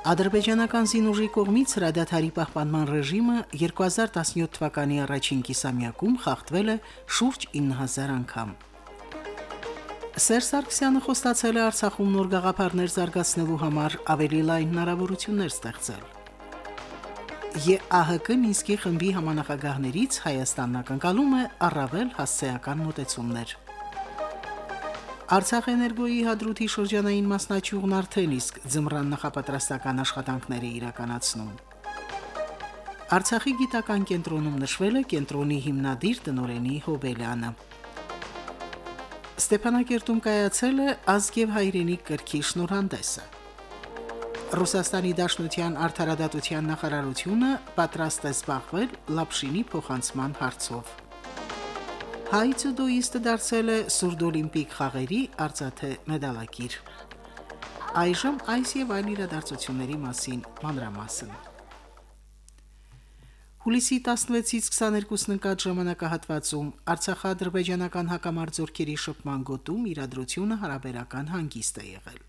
Ադրբեջանական զինուժի կողմից հրադադարի պահպանման ռեժիմը 2017 թվականի առաջին կիսամյակում խախտվել է շուրջ 9000 անգամ։ Սերժ Սարգսյանը խոստացել է Արցախում նոր գաղափարներ զարգացնելու համար ավելի լայն հնարավորություններ ստեղծել։ ԵԱՀԿ Մինսկի խմբի համանախագահներից Հայաստանն ակնկալում է առավել հասցեական մոտեցումներ։ Արցախ էներգոյի հադրութի շրջանային մասնաճյուղն արդեն իսկ ձմռան նախապատրաստական աշխատանքներ է իրականացնում։ Արցախի գիտական կենտրոնում նշվել է կենտրոնի հիմնադիր տնորենի Հոբելյանը։ Ստեփանակերտում կայացել է ազգև հայրենիք կրքի շնորհանդեսը։ Ռուսաստանի Դաշնության արդարադատության նախարարությունը պատրաստ է զբաղվել Լապշինի փոխանցման հարցով։ Հայ ցուդոիստը դարձել է Սուրդ օլիմպիկ խաղերի արծաթե մեդալակիր։ Այժմ այս եւ այլ իրադարձությունների մասին մանրամասն։ Հուլիսի 16-ից 22-ն ընկած ժամանակահատվածում Արցախա-ադրբեջանական հակամարտությունների շփման գոտում իրադրությունը հարաբերական հանգիստ է եղել։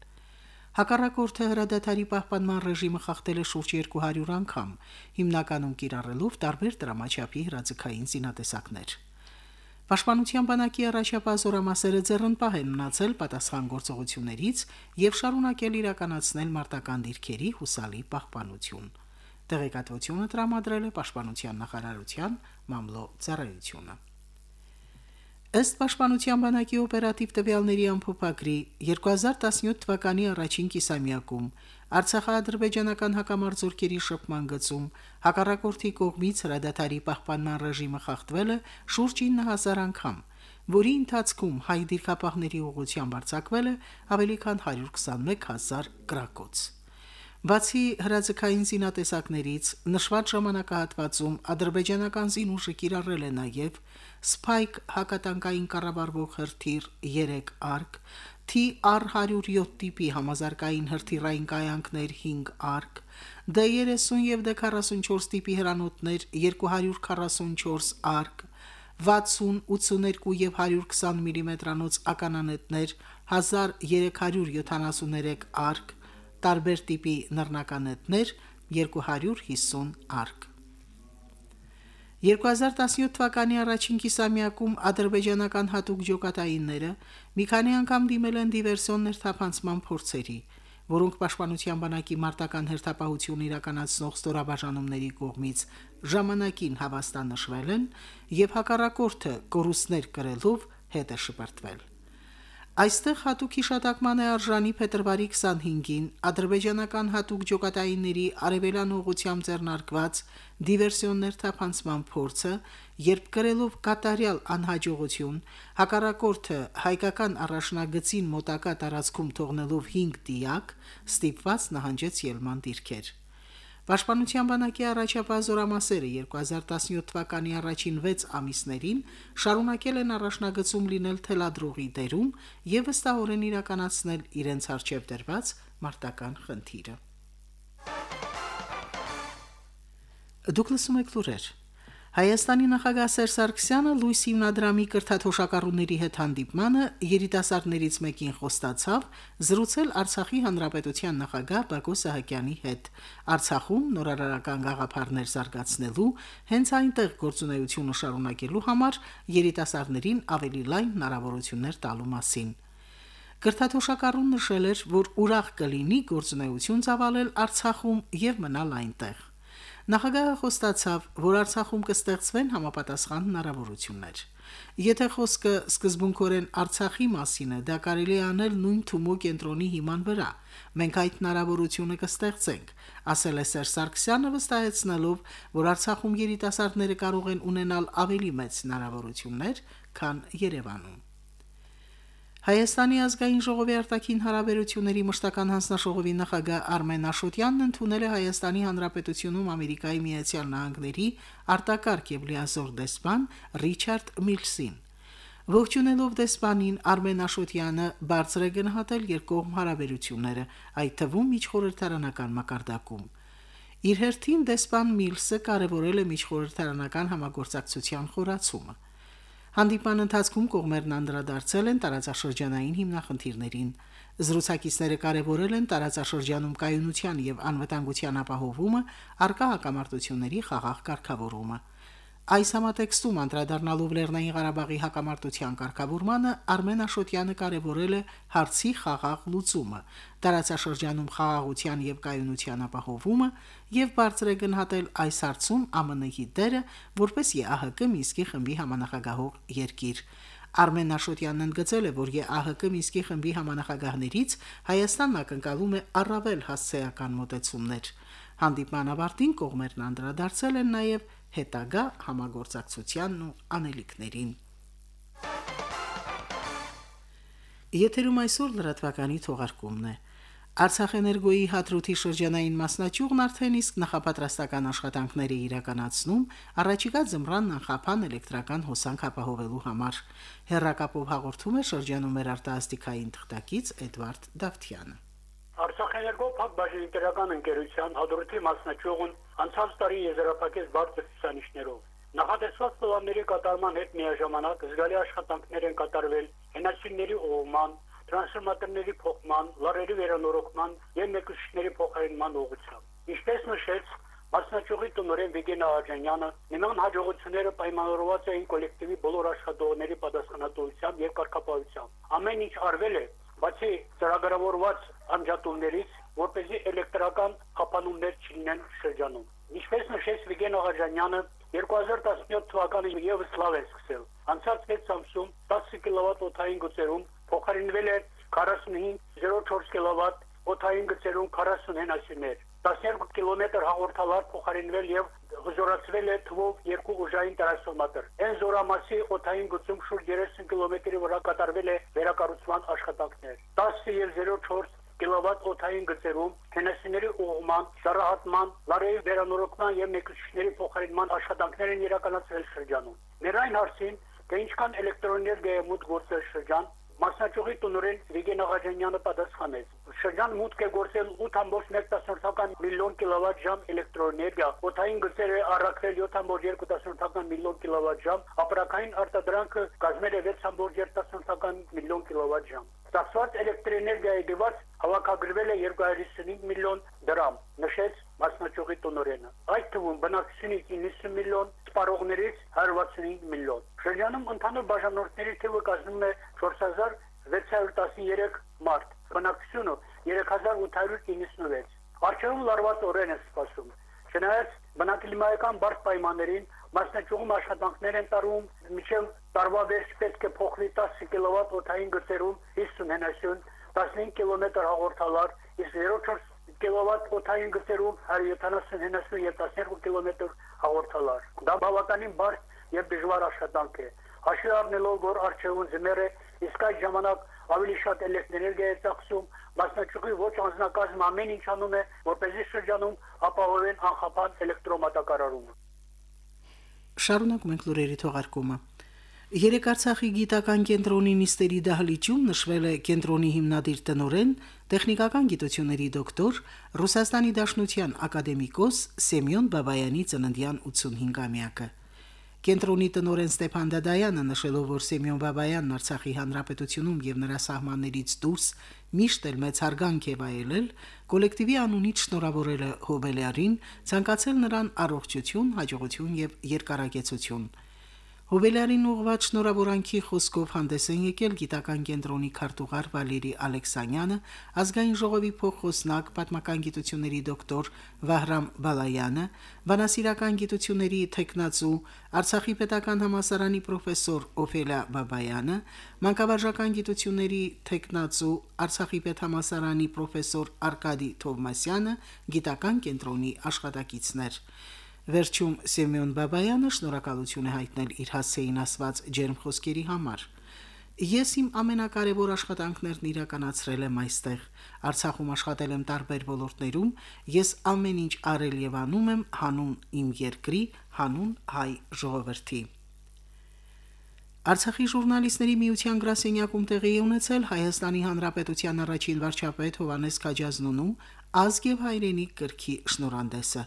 Հակառակորդը հրադադարի պահպանման ռեժիմը խախտել է շուրջ 200 անգամ, հիմնականում կիրառելով տարբեր դրամաչափի հրաձգային զինատեսակներ։ Պաշտպանության բանակի առաջապահ զորամասերը ձեռնպահ են մնացել պատասխան գործողություններից եւ շարունակել իրականացնել մարտական դիրքերի հուսալի պահպանություն։ Տեղեկատվությունը տրամադրել է Պաշտպանության նախարարության մամլո ծառայությունը։ Ըստ Պաշտպանության բանակի օպերատիվ տվյալների ամփոփագրի 2017 թվականի առաջին կիսամյակում Արցախա-ադրբեջանական հակամարտությունների շփման գծում հակառակորդի կողմից հրադադարի պահպանման ռեժիմը խախտվել է շուրջ 9000 անգամ, որի ընթացքում հայ դիրքապահների ուղղությամբ արձակվել է ավելի քան 121000 գրակոց։ Բացի հրաձգային զինատեսակներից նշված ժամանակահատվածում ադրբեջանական զինուժը կիրառել է նաև Spike հակատանկային կառավարվող հրթիռ 3 արկ, TR-107 տիպի համազարգային հրթիռային կայանքներ 5 արկ, D30 եւ D44 տիպի հրանոթներ 244 արկ, 60, 82 եւ 120 մմ-անոց ականանետներ 1373 արկ, տարբեր տիպի նռնականետներ 250 արկ։ 2017 թվականի առաջին կիսամյակում ադրբեջանական հատուկ ջոկատայինները մի քանի անգամ դիմել են դիվերսիոն ներթափանցման փորձերի, որոնք պաշտպանության բանակի մարտական հերթապահություն իրականացնող ստորաբաժանումների կողմից ժամանակին հավաստանշվել են եւ հակառակորդը կորուստներ կրելով հետ է շպրտվել։ Այստեղ հատուկ հիշատակման է արժանի փետրվարի 25-ին ադրբեջանական հատուկ ջոկատայինների արևելան ուղությամբ ձեռնարկված դիվերսիոններ թափանցման փորձը, երբ կրելով կատարյալ անհաջողություն հակառակորդը հայկական առաջնագծին մոտակա տարածքում թողնելով 5 դիակ, ստիպված նահանջեց ելման դիրքեր։ Պաշտպանության բանակի առաջապահ զորամասերը 2017 թվականի առաջին 6 ամիսներին շարունակել են առաջնագծում լինել թելադրողի դերում եւ վստահորեն իրականացնել իրենց արժեվ դրված մարտական խնդիրը։ Դուք լսում եք լուրեր։ Հայաստանի նախագահ Սերժ Սարգսյանը լույս հիմնադրամի կրթաթոշակառուների հետ հանդիպմանը երիտասարդներից մեկին խոստացավ զրուցել Արցախի հանրապետության նախագահ Բակո Սահակյանի հետ Արցախում նորարարական գաղափարներ զարգացնելու, հենց այնտեղ գործունեությունը շարունակելու համար երիտասարդներին ավելի լայն հնարավորություններ տալու մասին։ Կրթաթոշակառուն նշել էր, որ ուրախ կլինի գործունեություն ծավալել Արցախում եւ մնալ այնտեղ։ Նախագահը խոստացավ, որ Արցախում կստեղծվեն համապատասխան հնարավորություններ։ Եթե խոսքը սկզբունքորեն Արցախի մասին է, դա կարելի է անել նույն Թումո կենտրոնի հիման վրա։ Մենք այդ հնարավորությունը կստեղծենք, ասել է Սերժ Սարգսյանը վստահեցնելով, որ Արցախում երիտասարդները կարող են ունենալ ավելի մեծ հնարավորություններ, քան Երևանում։ Հայաստանի ազգային ժողովի արտաքին հարաբերությունների մշտական հանձնաժողովի նախագահ Արմեն Աշոտյանն ընդունել է Հայաստանի Հանրապետությունում Ամերիկայի Միացյալ Նահանգների արտակարգ եւ լիազոր դեսպան Ռիչարդ Միլսին։ Ողջունելով դեսպանին Արմեն Աշոտյանը բարձր է գնահատել երկկողմ հարաբերությունները, այդ թվում միջխորհրդարանական մակարդակում։ Իր հերթին դեսպան Միլսը կարևորել է միջխորհրդարանական համագործակցության խորացումը։ Հանդիպան ընթացքում կողմերն անդրադարձել են տարածաշրջանային հիմնախնդիրներին։ Զրուցակիցները կարևորել են տարածաշրջանում կայունության եւ անվտանգության ապահովումը, արկա հակամարտությունների խաղաղ կարգավորումը։ Այս համատեքստում անդրադառնալով Լեռնային Ղարաբաղի հակամարտության կարգավորմանը Արմեն Աշոտյանը կարևորել է հարցի խաղաղ լուծումը, տարածաշրջանում խաղաղության եւ կայունության ապահովումը եւ բարձր է գնահատել այս հարցում ԱՄՆ-ի դերը որպես ԵԱՀԿ Մինսկի խմբի համանախագահող երկիր։ Արմեն Աշոտյանն ընդգծել է, որ ԵԱՀԿ Մինսկի խմբի համանախագահներից Հայաստանն ակնկալում է առավել հասցեական մոտեցումներ։ Հանդիպման ավարտին կողմերն անդրադարձել են նաև հետագա համագործակցությանն ու անելիքներին։ Եթերում այսօր լրատվականի թողարկումն է։ Արցախ էներգոյի հադրութի շրջանային մասնաճյուղն արդեն իսկ նախապատրաստական աշխատանքներ է իրականացնում առաջիկա ձմռան նախապան էլեկտրական հոսանք ապահովելու համար։ Հերրակապով հաղորդում է շրջանում մեր արտասթիկային թղթակից Էդվարդ Դավթյանը։ էներգո փակ բաժնետերական ընկերության հադրութի մասնաճյուղն անցած տարի եզրափակեց բարձր ցուցանիշներով։ Նախատեսված պլանների կատարման հետ միաժամանակ զգալի աշխատանքներ են կատարվել հենասյունների ուղղման, տրանսֆորմատորների փոխման, լարերի վերանորոգման եւ մեկուսիչների փոխարինման ուղղությամբ։ Ինչպես նշեց Մասնաճյուղի տնօրեն Վիգեն Աղաջանյանը նման հաջողությունները պայմանավորված էին կոլեկտիվի բոլոր աշխատողների պատասխանատվությամբ եւ կարգապահությամբ։ Ամեն ինչ արվել է, բացի ծրագրավորված անջատումներից, որպեսզի էլեկտրական խափանումներ չլինեն շրջանում։ Ինչպես նշեց Վիգեն Աղաջանյանը, 2017 թվականին եւս լավ է սկսել։ Անցած 6 ամսում 10 կիլովատ օթային գծերում փոխարինվել է 45.04 կիլովատ օթային գծերում 40 հենասյուներ 12 կիլոմետր հաղորդալար փոխարինվել եւ հզորացվել է թվով երկու ուժային տրասֆորմատոր։ Այն զորամասի օթային գծում շուրջ 30 կիլոմետրի վրա կատարվել է վերակառուցման աշխատանքներ։ 10 եւ 04 կիլովատ օթային գծերում հենասիների ուղղման, շարահատման, լարեի վերանորոգման եւ մեկուսիչների փոխարինման աշխատանքներ են իրականացվել շրջանում։ Մեր այն հարցին, թե ինչքան էլեկտրոէներգիա մուտք գործել շրջան, Մասնաճյուղի տնօրեն Վիգեն Աղաջանյանը պատասխանեց. շրջան մուտք է գործել 8.1 միլիոն կիլովատ-ժամ էլեկտրոէներգիա, օթային գծերը առաքվել 7.2 միլիոն կիլովատ-ժամ, ապրանքային արտադրանքը կազմել է 6.2 միլիոն կիլովատ-ժամ։ Ստացված էլեկտրոէներգիայի դիված հավաքագրվել է 255 միլիոն դրամ, նշեց մասնաճյուղի տնօրենը։ Այդ թվում բնակչությունից 90 միլիոն, սպառողներից 165 միլիոն։ Շրջանում ընդհանուր բաժանորդների թիվը կազմում է 4613 մարդ, բնակչությունը 3896։ Արժեվում լարված օրեն է սպասում։ Չնայած բնակլիմայական բարդ պայմաններին մասնաճյուղում աշխատանքներ են տարվում, միջև տարվա վերջ պետք է փոխվի 10 կիլովատ օթային գծերում 50 հենասյուն, 15 կիլոմետր հաղորդալար, իսկ 04 կիլովատ օթային գծերում 170 հենասյուն եւ 12 կիլոմետր հաղորդալար։ Դա բավականին բարդ եւ դժվար աշխատանք է։ Հաշվի առնելով, որ արժեվում զմեր է, իսկ այդ ժամանակ ավելի շատ էլեկտրէներգիա է ծախսում, մասնաճյուղի ոչ անձնակազմ ամեն ինչ անում է, որպեսզի շրջանում ապահովեն անխափան էլեկտրոմատակարարումը։ Շարունակում ենք լուրերի թողարկումը։ Երեք Արցախի գիտական կենտրոնի նիստերի դահլիճում նշվել է կենտրոնի հիմնադիր տնորեն, տեխնիկական գիտությունների դոկտոր, Ռուսաստանի Դաշնության ակադեմիկոս Սեմյոն Բաբայանի ծննդյան 85-ամյակը։ Կենտրոնի տնօրեն Ստեփան Դադայանը նշելով, որ Սեմյոն Բաբայանն Արցախի հանրապետությունում եւ նրա սահմաններից դուրս միշտ էլ մեծ հարգանք է վայելել, կոլեկտիվի անունից շնորհավորել է Հոբելյարին, ցանկացել նրան առողջություն, հաջողություն եւ երկարագեցություն։ Հոբելյարին ուղղված շնորհավորանքի խոսքով հանդես են եկել գիտական կենտրոնի քարտուղար Վալերի Ալեքսանյանը, ազգային ժողովի փոխոսնակ պատմական գիտությունների դոկտոր Վահրամ Բալայանը, վանասիրական գիտությունների թեկնածու Արցախի պետական համալսարանի պրոֆեսոր Օֆելա Բաբայանը, մանկավարժական գիտությունների թեկնածու Արցախի պետհամալսարանի պրոֆեսոր Արկադի Թովմասյանը, գիտական կենտրոնի աշխատակիցներ Վերջում Սեմյոն Բաբայանը շնորհակալություն է հայտնել իր հասցեին ասված ջերմ խոսքերի համար։ Ես իմ ամենակարևոր աշխատանքներն իրականացրել եմ այստեղ։ Արցախում աշխատել եմ տարբեր ոլորտներում, ես ամեն ինչ արել եւ անում եմ հանուն իմ երկրի, հանուն հայ ժողովրդի։ Արցախի ժուրնալիստների միության գրասենյակում տեղի ունեցել Հայաստանի Հանրապետության առաջին վարչապետ Հովանես Քաջազնունու ազգ եւ հայրենիք գրքի շնորհանդեսը։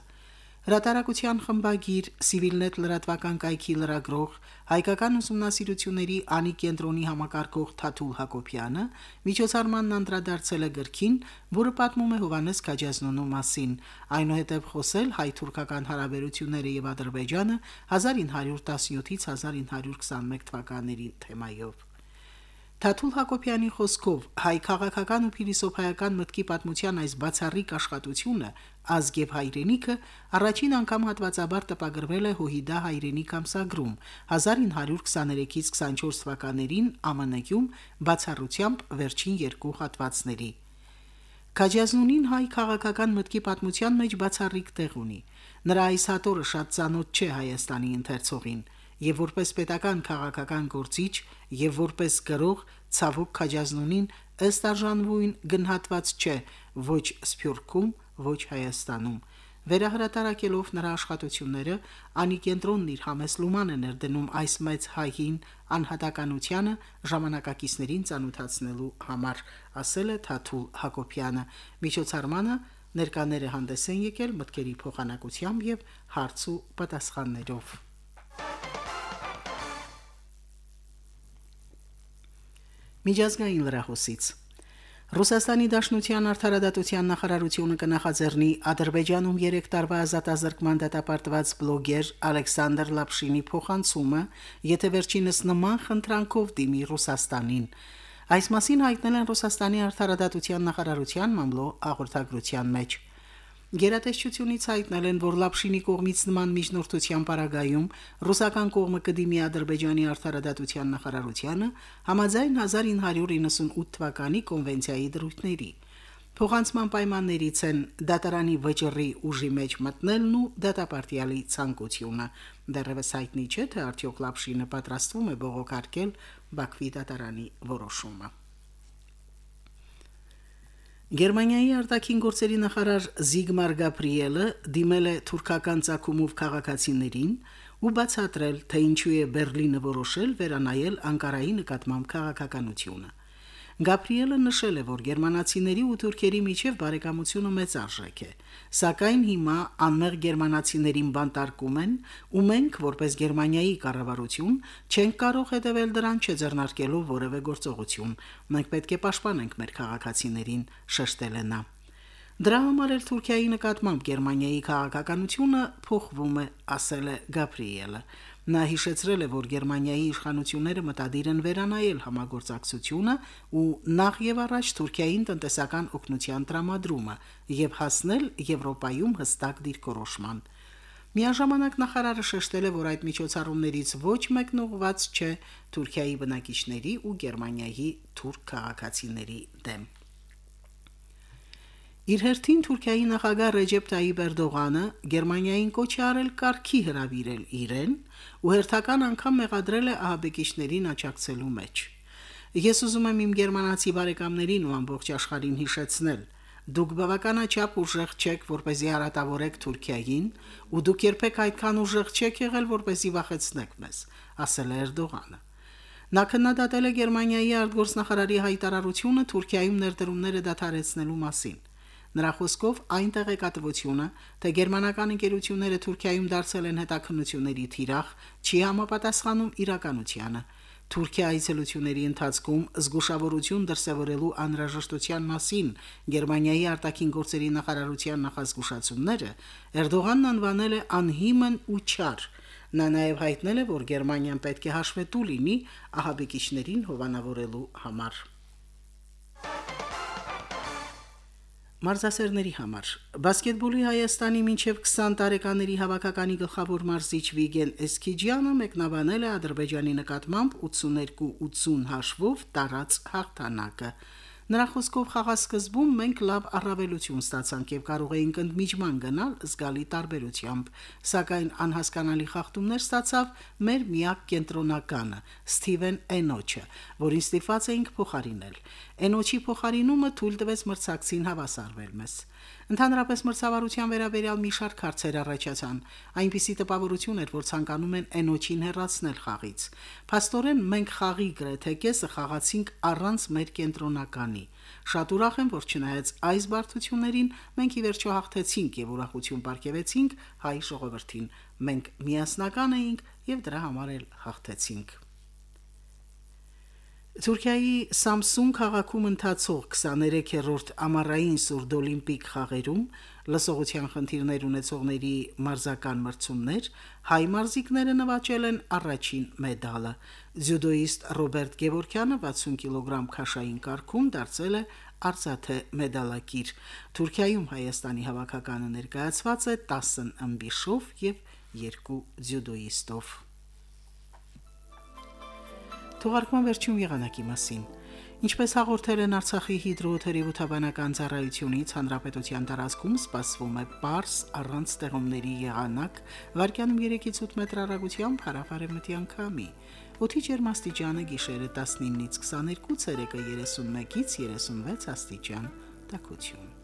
Հրատարակության խմբագիր Civilnet լրատվական կայքի լրագրող հայկական ուսումնասիրությունների անի կենտրոնի համակարգող Թաթուլ Հակոբյանը միջոցառմանն անդրադարձել է գրքին, որը պատմում է Հովանես Քաջազնունու մասին, այնուհետև խոսել հայ-թուրքական հարաբերությունները եւ Ադրբեջանը 1917-ից 1921 թվականների թեմայով։ Թաթուլ Հակոբյանի խոսքով հայ քաղաքական ու փիլիսոփայական մտքի պատմության այս բացառիկ աշխատությունը ազգ եւ հայրենիքը առաջին անգամ հատվածաբար տպագրվել է Հոհիդա հայրենիք ամսագրում 1923-ից 24 թվականներին ԱՄՆ-ում բացառությամբ վերջին երկու հատվածների։ Քաջազնունին հայ քաղաքական մտքի պատմության մեջ բացառիկ տեղ ունի։ Նրա այս հատորը շատ ծանոթ չէ Հայաստանի ընթերցողին եւ որպես պետական քաղաքական գործիչ եւ որպես գրող ցավոք Քաջազնունին ըստ արժանվույն գնահատված չէ ոչ Սփյուռքում, ոչ Հայաստանում։ Վերահրատարակելով նրա աշխատությունները, Անի կենտրոնն իր համեսլուման է ներդնում այս մեծ հային անհատականությանը ժամանակակիցներին ծանոթացնելու համար, ասել է Թաթուլ Հակոբյանը։ Միջոցառմանը ներկաները հանդես են եկել մտքերի փոխանակությամբ եւ հարց ու պատասխաններով։ Միջազգային լրահոսից Ռուսաստանի Դաշնության արդարադատության նախարարությունը կնախաձեռնի Ադրբեջանում 3 տարվա ազատազրկման դատապարտված բլոգեր Ալեքսանդր Լապշինի փոխանցումը, եթե վերջինս նման խնդրանքով դիմի Ռուսաստանին։ Այս մասին հայտնել են Ռուսաստանի արդարադատության նախարարության մամլո աղորդագրության մեջ։ Գերատեսչությունից հայտնել են, որ Լապշինի կողմից նման միջնորդության պարագայում ռուսական կողմը կդիմի Ադրբեջանի արդարադատության նախարարությանը համաձայն 1998 թվականի կոնվենցիայի դրույթների։ Փոխանցման պայմաններից են դատարանի վճռի ուժի մեջ մտնելն ու դատապարտյալի ցանկությունը։ Դեռևս հայտնի չէ, թե արդյոք Լապշինը պատրաստվում է բողոքարկել Բաքվի դատարանի որոշումը։ Գերմանիայի արտաքին գործերի նախարար Զիգմար Գաբրիելը դիմել է թուրքական ցակումով քաղաքացիներին ու բացատրել, թե ինչու է Բերլինը որոշել վերանայել Անկարայի նկատմամբ քաղաքականությունը։ Գաբրիելը նշել է, որ գերմանացիների ու թուրքերի միջև բարեկամությունը մեծ արժեք է, սակայն հիմա անմեղ գերմանացիներին բանտարկում են, ու մենք, որպես Գերմանիայի կառավարություն, չենք կարող հետևել դրան չձեռնարկելով որևէ գործողություն։ Մենք պետք է պաշտպանենք մեր քաղաքացիներին, շեշտել է նա։ Դրա համար էլ Թուրքիայի նկատմամբ Գերմանիայի քաղաքականությունը փոխվում է, ասել է Գաբրիելը։ Նա հիշեցրել է, որ Գերմանիայի իշխանությունները մտադիր են վերանայել համագործակցությունը ու նախ եւ առաջ Թուրքիային տնտեսական օգնության տրամադրումը եւ հասնել Եվրոպայում հստակ դիրքորոշման։ Միաժամանակ նախարարը շեշտել է, որ այդ միջոցառումներից ոչ մեկն ուղված չէ Թուրքիայի բնակիչների ու Գերմանիայի թուրք քաղաքացիների դեմ։ Իր հերթին Թուրքիայի նախագահ Ռեջեփ Տայիպ Էրդողանը Գերմանիային կոչ է արել կարգի հրավիրել իրեն ու հերթական անգամ մեղադրել է ահաբեկիչներին աճակցելու մեջ։ Ես ուզում եմ իմ գերմանացի բարեկամներին ու ամբողջ աշխարհին հիշեցնել. Դուք բավականաչափ ուժեղ չեք, որպեսզի հարատավորեք Թուրքիային, ու դուք երբեք այդքան ուժեղ չեք եղել, որպեսզի վախեցնեք մեզ, ասել է Էրդողանը։ Նա քննադատել է Գերմանիայի արտգործնախարարի հայտարարությունը Թուրքիայում ներդրումները դադարեցնելու մասին։ Նրա խոսքով այն տեղեկատվությունը, թե գերմանական ընկերությունները Թուրքիայում դարձել են հետաքննությունների թիրախ, չի համապատասխանում իրականությանը։ Թուրքիա այցելությունների ընթացքում զգուշավորություն դրսևորելու անհրաժեշտության մասին Գերմանիայի արտաքին գործերի նախարարության նախազգուշացումները Էրդողանն անվանել է անհիմն ու չար։ Նա նաև հայտնել է, որ Գերմանիան պետք է հաշվետու լինի ահաբեկիչներին հովանավորելու համար։ Մարզասերների համար բասկետբոլի Հայաստանի մինչև 20 տարեկաների հավաքականի գլխավոր մարզիչ Վիգեն Էսքիջյանը մեկնաբանել է Ադրբեջանի նկատմամբ 82-80 հաշվով տարած հաղթանակը։ Նրա խոսքով խաղասկզբում մենք լավ առավելություն ստացանք եւ կարող էինք ընդմիջման գնալ զգալի տարբերությամբ, սակայն անհասկանալի խախտումներ ստացավ մեր միակ կենտրոնականը՝ Սթիվեն Էնոչը, որին ստիպված էինք փոխարինել։ Էնոչի փոխարինումը թույլ տվեց մրցակցին հավասարվել մեզ։ Ընդհանրապես մրցավարության վերաբերյալ մի շարք հարցեր առաջացան։ Այնպիսի տպավորություն էր, որ ցանկանում են Էնոչին հեռացնել խաղից։ Փաստորեն մենք խաղի գրեթե կեսը խաղացինք առանց մեր կենտրոնականի։ Շատ ուրախ եմ, որ չնայած այս բարդություններին մենք ի վերջո հաղթեցինք եւ ուրախություն ապարգևեցինք հայ ժողովրդին։ Մենք միասնական էինք եւ դրա համար էլ հաղթեցինք։ Թուրքիայի Սամսուն քաղաքում ընթացող 23-րդ ամառային սուրդ օլիմպիկ խաղերում լսողության խնդիրներ ունեցողների մարզական մրցումներ հայ մարզիկները նվաճել են առաջին մեդալը։ Ձյուդոիստ Ռոբերտ Գևորքյանը 60 կիլոգրամ քաշային կարգում դարձել է արծաթե մեդալակիր։ Թուրքիայում Հայաստանի հավաքականը ներկայացված է 10 ըմբիշով եւ 2 ձյուդոիստով։ Թողարկման վերջին եղանակի մասին։ Ինչպես հաղորդել են Արցախի հիդրոթերապևտաբանական ծառայությունից, հանրապետության տարածքում սպասվում է պարս առանց ստեղումների եղանակ, վարկյանում 3-ից 8 մետր հեռագությամբ հարավարևմտյան քամի։ Օդի ջերմաստիճանը գիշերը 19-ից 22, ցերեկը 31-ից 36 աստիճան։ Տակություն։